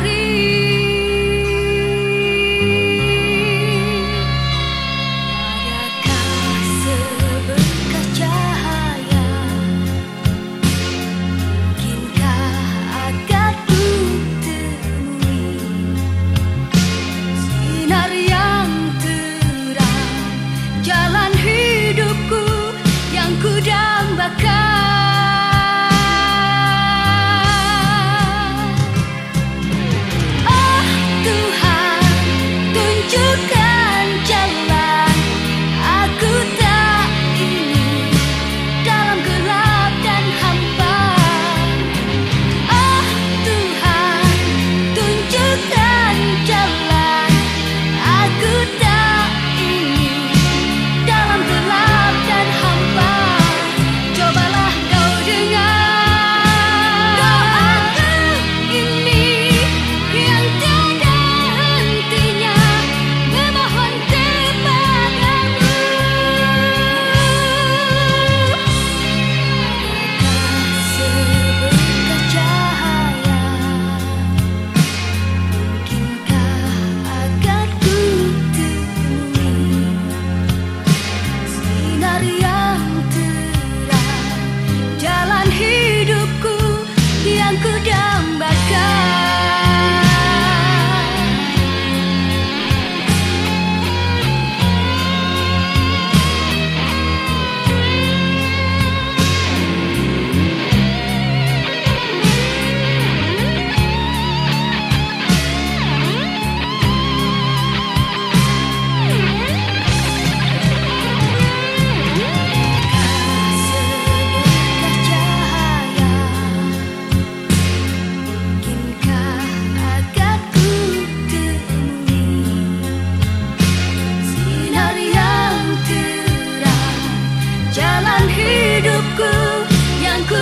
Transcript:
hari hidupku yang ku